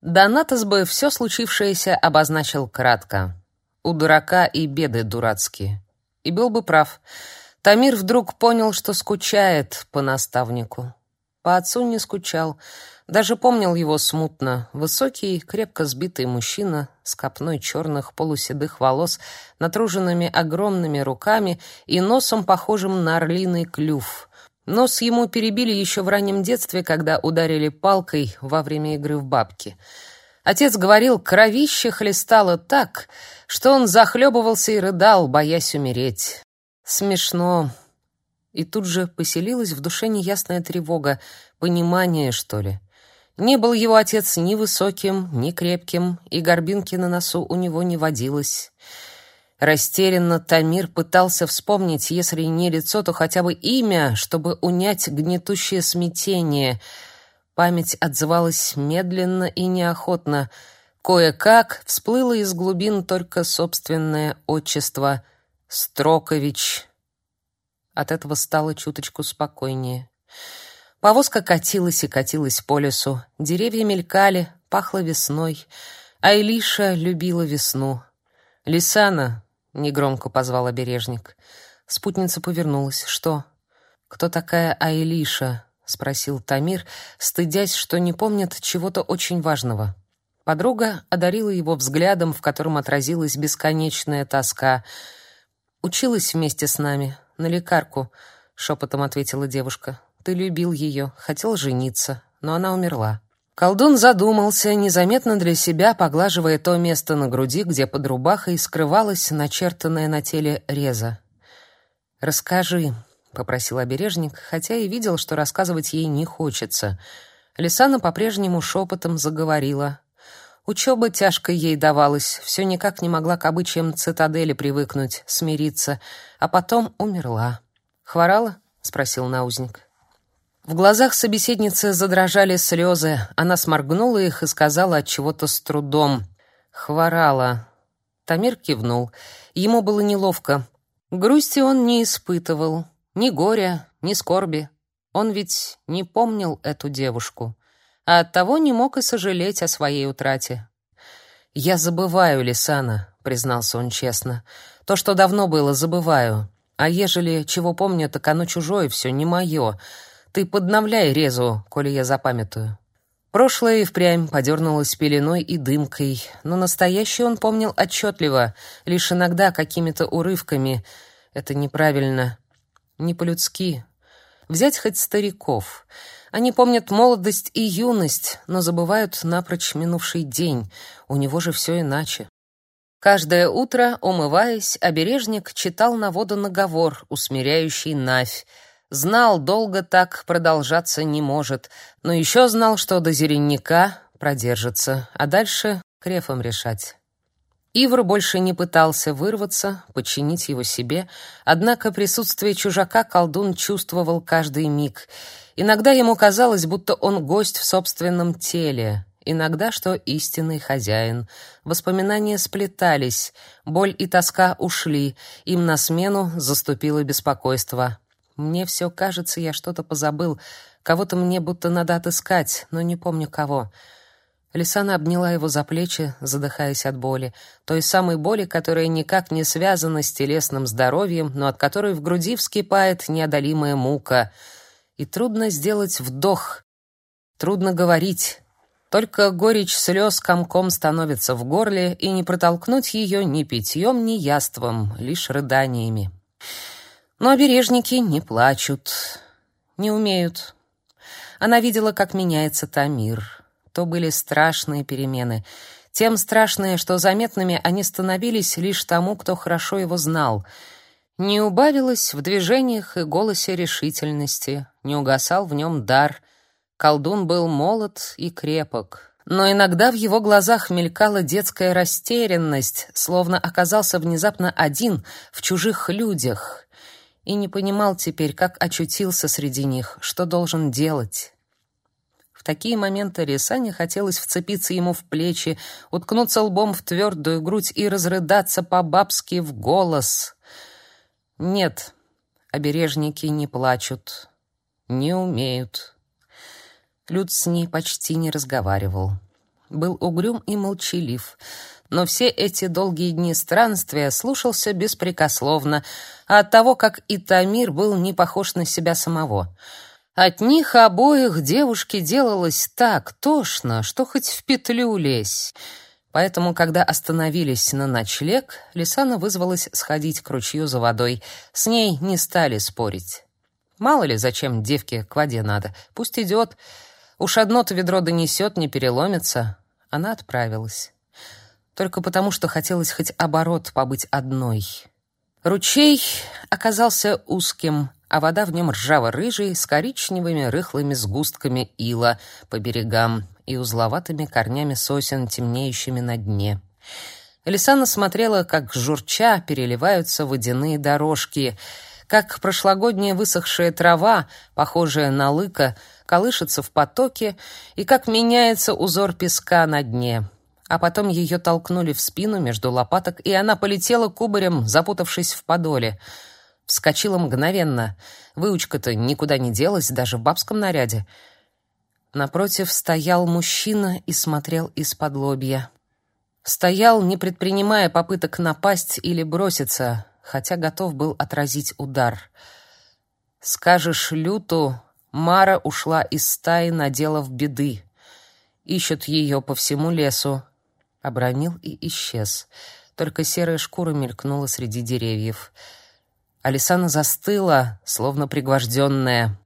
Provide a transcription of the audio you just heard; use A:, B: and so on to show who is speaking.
A: Донатос бы все случившееся обозначил кратко. У дурака и беды дурацкие. И был бы прав. Тамир вдруг понял, что скучает по наставнику. По отцу не скучал, даже помнил его смутно. Высокий, крепко сбитый мужчина с копной черных полуседых волос, натруженными огромными руками и носом, похожим на орлиный клюв. Нос ему перебили еще в раннем детстве, когда ударили палкой во время игры в бабки. Отец говорил, кровище хлестало так, что он захлебывался и рыдал, боясь умереть. Смешно. И тут же поселилась в душе неясная тревога, понимание, что ли. Не был его отец ни высоким, ни крепким, и горбинки на носу у него не водилось. Растерянно Тамир пытался вспомнить, если не лицо, то хотя бы имя, чтобы унять гнетущее смятение. Память отзывалась медленно и неохотно. Кое-как всплыло из глубин только собственное отчество — Строкович. От этого стало чуточку спокойнее. Повозка катилась и катилась по лесу. Деревья мелькали, пахло весной. А Илиша любила весну. «Лисана!» — негромко позвал обережник. Спутница повернулась. «Что?» «Кто такая Аилиша?» — спросил Тамир, стыдясь, что не помнит чего-то очень важного. Подруга одарила его взглядом, в котором отразилась бесконечная тоска. «Училась вместе с нами, на лекарку», — шепотом ответила девушка. Ты любил ее, хотел жениться, но она умерла. Колдун задумался, незаметно для себя поглаживая то место на груди, где под рубахой скрывалась начертанная на теле реза. «Расскажи», — попросил обережник, хотя и видел, что рассказывать ей не хочется. Лисана по-прежнему шепотом заговорила. Учеба тяжко ей давалась, все никак не могла к обычаям цитадели привыкнуть, смириться, а потом умерла. «Хворала?» — спросил наузник. В глазах собеседницы задрожали слезы. Она сморгнула их и сказала от чего-то с трудом: "Хворала". Тамир кивнул. Ему было неловко. Грусти он не испытывал, ни горя, ни скорби. Он ведь не помнил эту девушку, а оттого не мог и сожалеть о своей утрате. «Я забываю, Лисана», — признался он честно. «То, что давно было, забываю. А ежели чего помню, так оно чужое все, не мое. Ты подновляй резу, коли я запамятую. Прошлое и впрямь подернулось пеленой и дымкой, но настоящее он помнил отчетливо, лишь иногда какими-то урывками. Это неправильно, не по-людски. Взять хоть стариков. Они помнят молодость и юность, но забывают напрочь минувший день. У него же все иначе. Каждое утро, умываясь, обережник читал на воду наговор, усмиряющий Навь, Знал, долго так продолжаться не может, но еще знал, что до зеленника продержится, а дальше крефом решать. Ивр больше не пытался вырваться, подчинить его себе, однако присутствие чужака колдун чувствовал каждый миг. Иногда ему казалось, будто он гость в собственном теле, иногда, что истинный хозяин. Воспоминания сплетались, боль и тоска ушли, им на смену заступило беспокойство. Мне все кажется, я что-то позабыл. Кого-то мне будто надо отыскать, но не помню кого. Лисана обняла его за плечи, задыхаясь от боли, той самой боли, которая никак не связана с телесным здоровьем, но от которой в груди вскипает неодолимая мука. И трудно сделать вдох, трудно говорить. Только горечь слез комком становится в горле, и не протолкнуть ее ни питьем, ни яством, лишь рыданиями. Но обережники не плачут, не умеют. Она видела, как меняется Тамир. То были страшные перемены. Тем страшные, что заметными они становились лишь тому, кто хорошо его знал. Не убавилось в движениях и голосе решительности, не угасал в нем дар. Колдун был молод и крепок, но иногда в его глазах мелькала детская растерянность, словно оказался внезапно один в чужих людях и не понимал теперь, как очутился среди них, что должен делать. В такие моменты Рисане хотелось вцепиться ему в плечи, уткнуться лбом в твердую грудь и разрыдаться по-бабски в голос. Нет, обережники не плачут, не умеют. Люд с ней почти не разговаривал. был угрюм и молчалив, но все эти долгие дни странствия слушался беспрекословно, а от того, как и Тамир был не похож на себя самого. От них обоих девушке делалось так тошно, что хоть в петлю лезь. Поэтому, когда остановились на ночлег, Лисана вызвалась сходить к ручью за водой. С ней не стали спорить. Мало ли, зачем девке к воде надо. Пусть идет. Уж одно-то ведро донесет, не переломится. Она отправилась. Только потому, что хотелось хоть оборот побыть одной. Ручей оказался узким, а вода в нем ржаво-рыжей, с коричневыми рыхлыми сгустками ила по берегам и узловатыми корнями сосен, темнеющими на дне. Элисана смотрела, как журча переливаются водяные дорожки — как прошлогодняя высохшая трава, похожая на лыка, колышется в потоке, и как меняется узор песка на дне. А потом ее толкнули в спину между лопаток, и она полетела кубарем, запутавшись в подоле. Вскочила мгновенно. Выучка-то никуда не делась, даже в бабском наряде. Напротив стоял мужчина и смотрел из-под лобья. Стоял, не предпринимая попыток напасть или броситься, хотя готов был отразить удар. Скажешь Люту, Мара ушла из стаи, наделав беды. Ищут ее по всему лесу. Обронил и исчез. Только серая шкура мелькнула среди деревьев. Алисана застыла, словно пригвожденная.